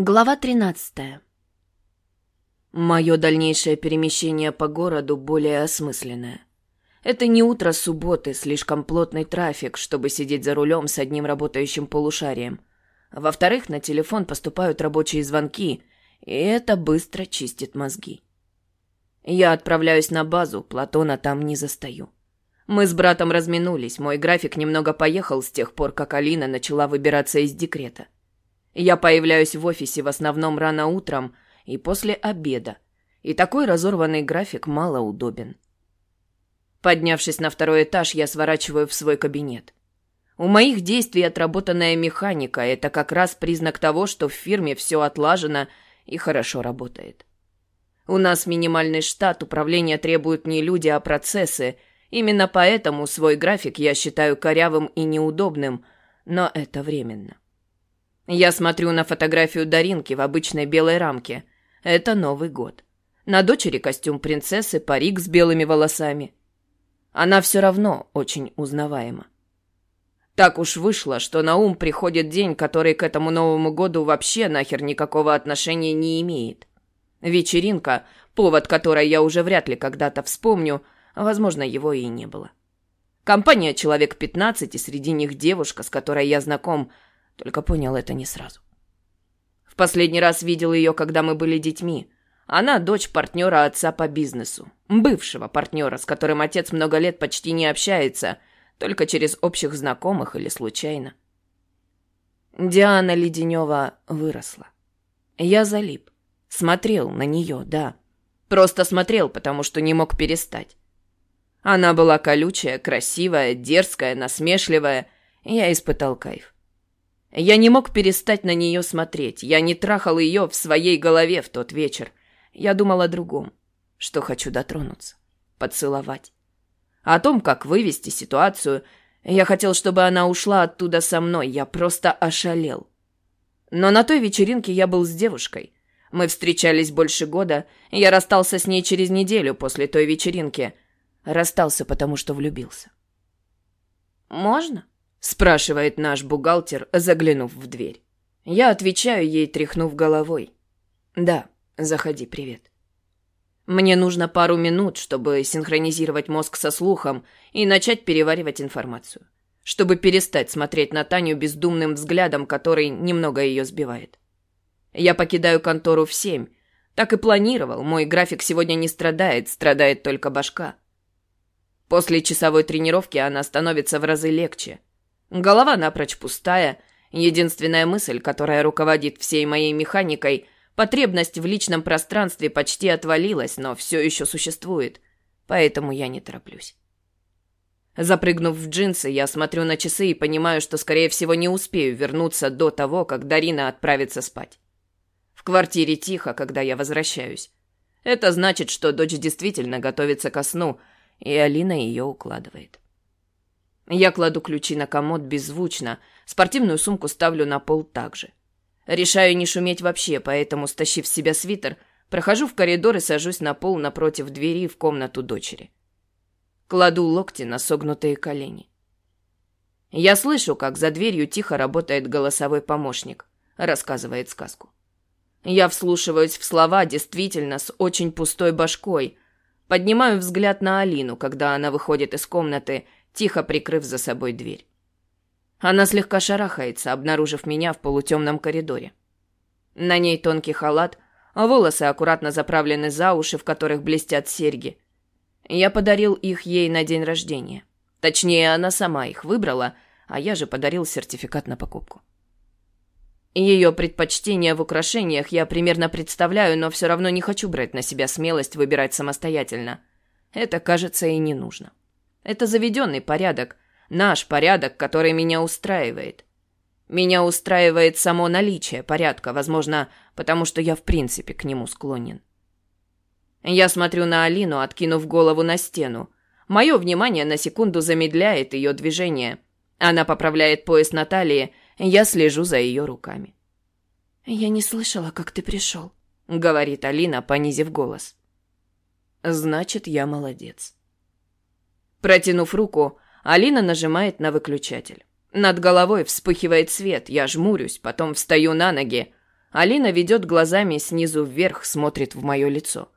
Глава 13. Мое дальнейшее перемещение по городу более осмысленное. Это не утро субботы, слишком плотный трафик, чтобы сидеть за рулем с одним работающим полушарием. Во-вторых, на телефон поступают рабочие звонки, и это быстро чистит мозги. Я отправляюсь на базу, Платона там не застаю. Мы с братом разминулись, мой график немного поехал с тех пор, как Алина начала выбираться из декрета. Я появляюсь в офисе в основном рано утром и после обеда, и такой разорванный график мало удобен. Поднявшись на второй этаж, я сворачиваю в свой кабинет. У моих действий отработанная механика – это как раз признак того, что в фирме все отлажено и хорошо работает. У нас минимальный штат, управление требуют не люди, а процессы. Именно поэтому свой график я считаю корявым и неудобным, но это временно. Я смотрю на фотографию Даринки в обычной белой рамке. Это Новый год. На дочери костюм принцессы, парик с белыми волосами. Она все равно очень узнаваема. Так уж вышло, что на ум приходит день, который к этому Новому году вообще нахер никакого отношения не имеет. Вечеринка, повод которой я уже вряд ли когда-то вспомню, возможно, его и не было. Компания человек 15, и среди них девушка, с которой я знаком – только понял это не сразу. В последний раз видел ее, когда мы были детьми. Она дочь партнера отца по бизнесу. Бывшего партнера, с которым отец много лет почти не общается, только через общих знакомых или случайно. Диана Леденева выросла. Я залип. Смотрел на нее, да. Просто смотрел, потому что не мог перестать. Она была колючая, красивая, дерзкая, насмешливая. Я испытал кайф. Я не мог перестать на нее смотреть. Я не трахал ее в своей голове в тот вечер. Я думал о другом, что хочу дотронуться, поцеловать. О том, как вывести ситуацию. Я хотел, чтобы она ушла оттуда со мной. Я просто ошалел. Но на той вечеринке я был с девушкой. Мы встречались больше года. Я расстался с ней через неделю после той вечеринки. Расстался, потому что влюбился. «Можно?» Спрашивает наш бухгалтер, заглянув в дверь. Я отвечаю ей, тряхнув головой. Да, заходи, привет. Мне нужно пару минут, чтобы синхронизировать мозг со слухом и начать переваривать информацию. Чтобы перестать смотреть на Таню бездумным взглядом, который немного ее сбивает. Я покидаю контору в семь. Так и планировал. Мой график сегодня не страдает, страдает только башка. После часовой тренировки она становится в разы легче. Голова напрочь пустая. Единственная мысль, которая руководит всей моей механикой, потребность в личном пространстве почти отвалилась, но все еще существует. Поэтому я не тороплюсь. Запрыгнув в джинсы, я смотрю на часы и понимаю, что, скорее всего, не успею вернуться до того, как Дарина отправится спать. В квартире тихо, когда я возвращаюсь. Это значит, что дочь действительно готовится ко сну, и Алина ее укладывает. Я кладу ключи на комод беззвучно, спортивную сумку ставлю на пол также. Решаю не шуметь вообще, поэтому, стащив с себя свитер, прохожу в коридор и сажусь на пол напротив двери в комнату дочери. Кладу локти на согнутые колени. Я слышу, как за дверью тихо работает голосовой помощник, рассказывает сказку. Я вслушиваюсь в слова действительно с очень пустой башкой. Поднимаю взгляд на Алину, когда она выходит из комнаты тихо прикрыв за собой дверь. Она слегка шарахается, обнаружив меня в полутемном коридоре. На ней тонкий халат, а волосы аккуратно заправлены за уши, в которых блестят серьги. Я подарил их ей на день рождения. Точнее, она сама их выбрала, а я же подарил сертификат на покупку. Ее предпочтения в украшениях я примерно представляю, но все равно не хочу брать на себя смелость выбирать самостоятельно. Это, кажется, и не нужно. Это заведенный порядок, наш порядок, который меня устраивает. Меня устраивает само наличие порядка, возможно, потому что я в принципе к нему склонен. Я смотрю на Алину, откинув голову на стену. Мое внимание на секунду замедляет ее движение. Она поправляет пояс на талии, я слежу за ее руками. «Я не слышала, как ты пришел», — говорит Алина, понизив голос. «Значит, я молодец». Протянув руку, Алина нажимает на выключатель. Над головой вспыхивает свет, я жмурюсь, потом встаю на ноги. Алина ведет глазами снизу вверх, смотрит в мое лицо.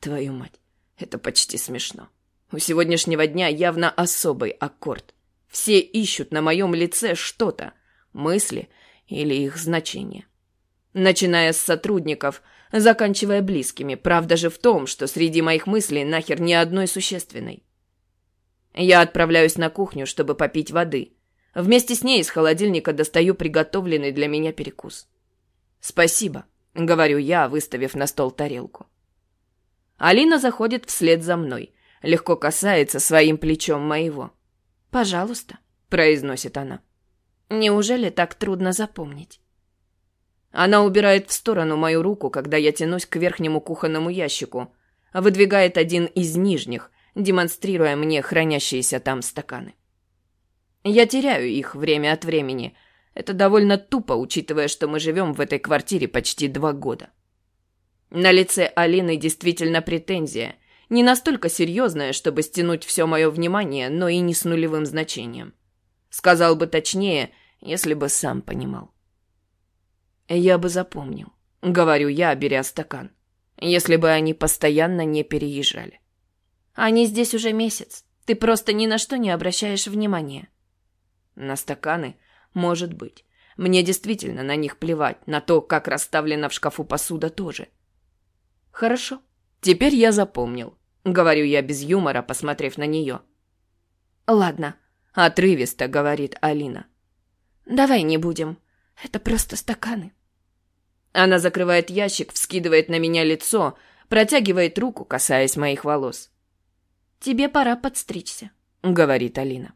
Твою мать, это почти смешно. У сегодняшнего дня явно особый аккорд. Все ищут на моем лице что-то, мысли или их значение. Начиная с сотрудников, заканчивая близкими. Правда же в том, что среди моих мыслей нахер ни одной существенной. Я отправляюсь на кухню, чтобы попить воды. Вместе с ней из холодильника достаю приготовленный для меня перекус. «Спасибо», — говорю я, выставив на стол тарелку. Алина заходит вслед за мной, легко касается своим плечом моего. «Пожалуйста», — произносит она. «Неужели так трудно запомнить?» Она убирает в сторону мою руку, когда я тянусь к верхнему кухонному ящику, выдвигает один из нижних, демонстрируя мне хранящиеся там стаканы. Я теряю их время от времени. Это довольно тупо, учитывая, что мы живем в этой квартире почти два года. На лице Алины действительно претензия. Не настолько серьезная, чтобы стянуть все мое внимание, но и не с нулевым значением. Сказал бы точнее, если бы сам понимал. Я бы запомнил, говорю я, беря стакан, если бы они постоянно не переезжали. Они здесь уже месяц. Ты просто ни на что не обращаешь внимания. На стаканы? Может быть. Мне действительно на них плевать, на то, как расставлена в шкафу посуда тоже. Хорошо. Теперь я запомнил. Говорю я без юмора, посмотрев на нее. Ладно. Отрывисто, говорит Алина. Давай не будем. Это просто стаканы. Она закрывает ящик, вскидывает на меня лицо, протягивает руку, касаясь моих волос. «Тебе пора подстричься», — говорит Алина.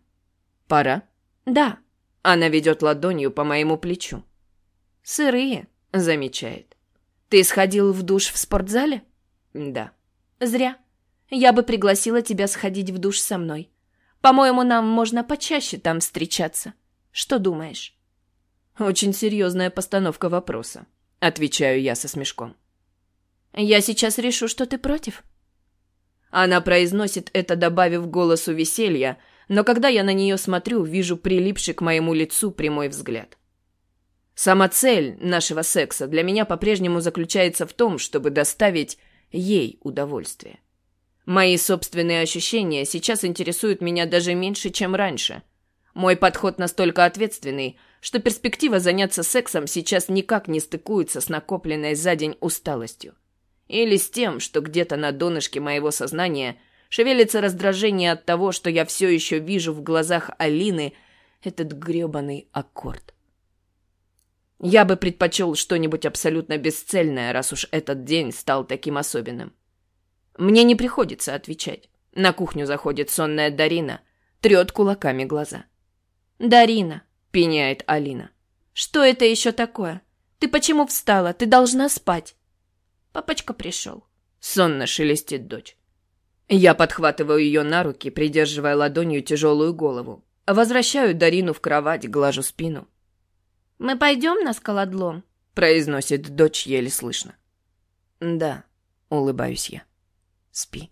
«Пора?» «Да». Она ведет ладонью по моему плечу. «Сырые», — замечает. «Ты сходил в душ в спортзале?» «Да». «Зря. Я бы пригласила тебя сходить в душ со мной. По-моему, нам можно почаще там встречаться. Что думаешь?» «Очень серьезная постановка вопроса», — отвечаю я со смешком. «Я сейчас решу, что ты против». Она произносит это, добавив голосу веселья, но когда я на нее смотрю, вижу прилипший к моему лицу прямой взгляд. Сама цель нашего секса для меня по-прежнему заключается в том, чтобы доставить ей удовольствие. Мои собственные ощущения сейчас интересуют меня даже меньше, чем раньше. Мой подход настолько ответственный, что перспектива заняться сексом сейчас никак не стыкуется с накопленной за день усталостью. Или с тем, что где-то на донышке моего сознания шевелится раздражение от того, что я все еще вижу в глазах Алины этот гребаный аккорд. Я бы предпочел что-нибудь абсолютно бесцельное, раз уж этот день стал таким особенным. Мне не приходится отвечать. На кухню заходит сонная Дарина, трет кулаками глаза. «Дарина», — пеняет Алина. «Что это еще такое? Ты почему встала? Ты должна спать». Папочка пришел. Сонно шелестит дочь. Я подхватываю ее на руки, придерживая ладонью тяжелую голову. Возвращаю Дарину в кровать, глажу спину. «Мы пойдем на скалодлом?» — произносит дочь еле слышно. «Да», — улыбаюсь я. «Спи».